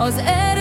az erő